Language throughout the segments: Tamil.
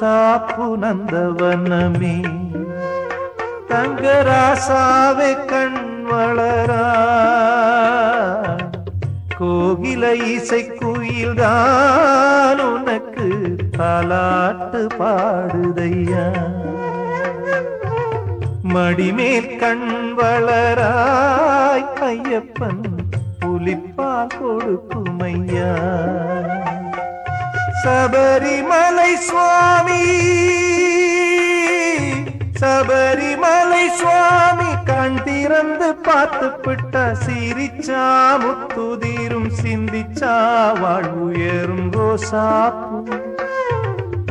ரோசாப்பு நந்தவனமே. தங்க தங்கராசாவே கண் வளரா. கோகில இசை குயில்தான் உனக்கு தாலாட்டு பாடுதையா. மடிமேல் கண் வளராய் ஐயப்பன் புலிப்பால் கொடுக்குமையா. சபரிமலை சுவாமி சபரிமலை சுவாமி கண் திறந்து பார்த்து பிட்ட சிரிச்சா முத்துதீரும் சிந்திச்சா வாழ்வுயரும் ரோசாப்பு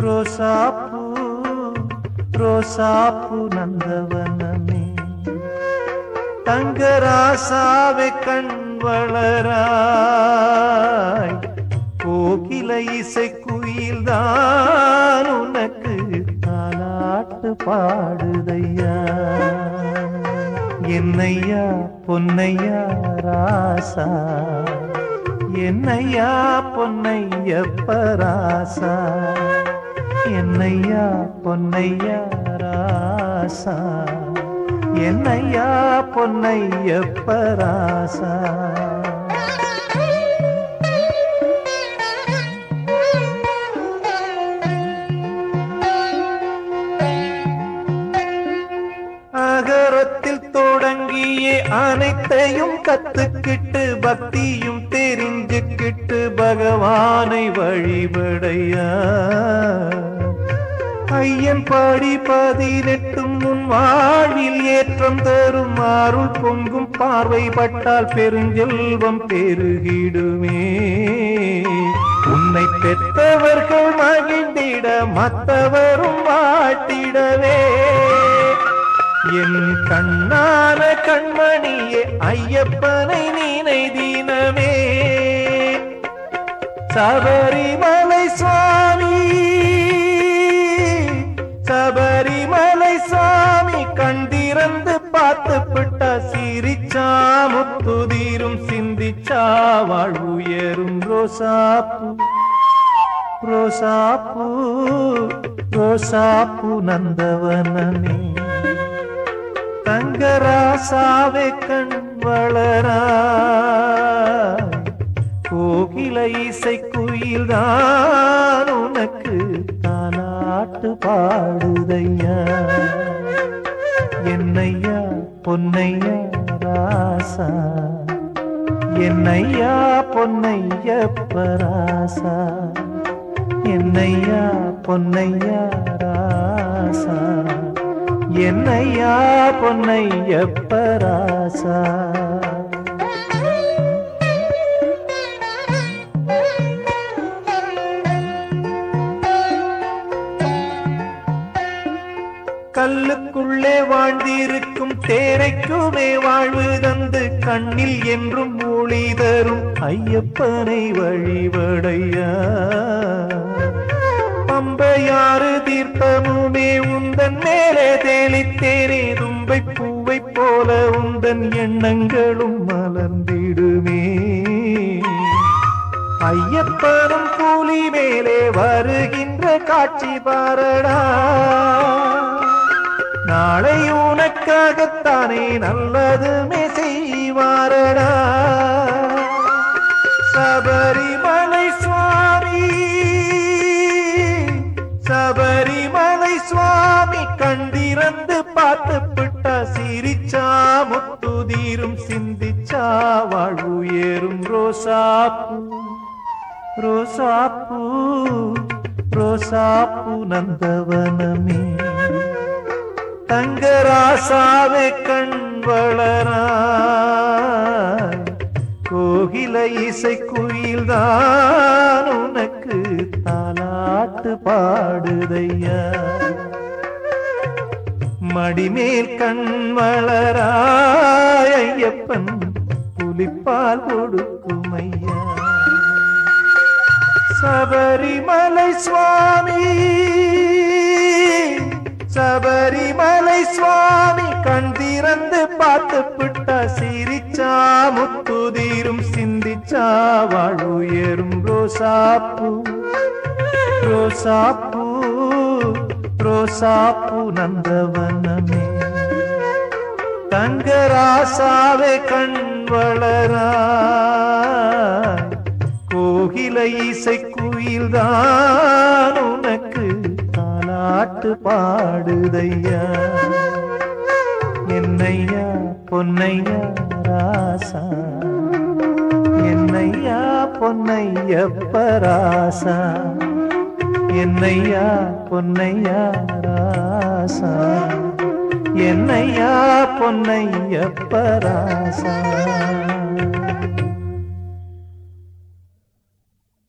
ரோசாப்பு ரோசாப்பு நந்தவனமே. தங்கராசாவை கண் வளராய் கோகில இசை குயில்தான் உனக்கு தாலாட்டு பாடுதையா? என்னையா பொன்னையா ராசா? என்னையா பொன்னையப்பராசா என்னையா பொன்னையா ராசா? என்னையா பொன்னையப்பராசா அடங்கியே அனைத்தையும் கத்துக்கிட்டு பக்தியும் தெரிஞ்சுக்கிட்டு பகவானை வழிபடையா. ஐயன் பாடி பதினெட்டும் முன் வாழ்வில் ஏற்றம் தரும் அருள் பொங்கும் பார்வைப்பட்டால் பெருஞ்செல்வம் பெருகிடுமே. உன்னை பெற்றவர்கள் மகிழ்ந்திட மற்றவரும் வாட்டிடவே என் கண்ணான கண்மணியே ஐயப்பனை நீனை தினமே. சபரிமலை சுவாமி சபரிமலை சுவாமி கண்டிறந்து பார்த்து பிட்ட சிரிச்சா முத்துதீரும் சிந்திச்சா வாழ்வுயரும் ரோசாப்பு. ரோசாப்பு ரோசாப்பு நந்தவனமே. தங்கராசாவே கண் வளரா? கோகில இசை குயில்தான் உனக்கு தானாட்டு பாடுதையா? என்னையா பொன்னையா ராசா? என்னையா பொன்னையப்ப ராசா என்னையா பொன்னையா ராசா? என்னையா பொன்னையப்ப ராசா கல்லுக்குள்ளே வாழ்ந்திருக்கும் தேரைக்குமே வாழ்வு தந்து கண்ணில் என்றும் ஒளி தரும் ஐயப்பனை வழிபடையா? பம்பையாறு தீர்த்தமுமே உந்தன் மேலே தெளித்தேனே. தும்பை பூவை போல உந்தன் எண்ணங்களும் மலர்ந்திடுமே. ஐயப்பனும் கூலி மேலே வருகின்ற காட்சி பாரடா. நாளை உனக்காகத்தானே நல்லதுமே செய்வாரடா. சபரி சுவாமி கண்டிருந்து பார்த்து பிட்ட சிரிச்சா முத்துதீரும் சிந்திச்சா வாழ்வுயரும் ரோசாப்பூ. ரோசாப்பூ ரோசாப்பூ நந்தவனமே. தங்கராசாவே கண் வளரா கோகில இசை குயில்தான் உனக்கு பாட்டு பாடுதையா. மடிமேல் கண் வளராயப்பன் புலிப்பால் கொடுக்குமையா. சபரிமலை சுவாமி சபரிமலை சுவாமி கண் திறந்து பார்த்து பிட்ட சிரிச்சா முத்துதீரும் சிந்திச்சா வாழ்வுயரும் ரோசாப்பூ. ரோசாப்பூ ரோசாப்பு நந்தவனமே தங்கராசாவே கண் வளரா கோகிலை இசை குயில்தான் உனக்கு தாலாட்டு பாடுதையா என்னையா பொன்னையா ராசா என்னையா பொன்னையப்பராசா என்னையா பொன்னையா ராசா? என்னையா பொன்னையப்ப ராசா?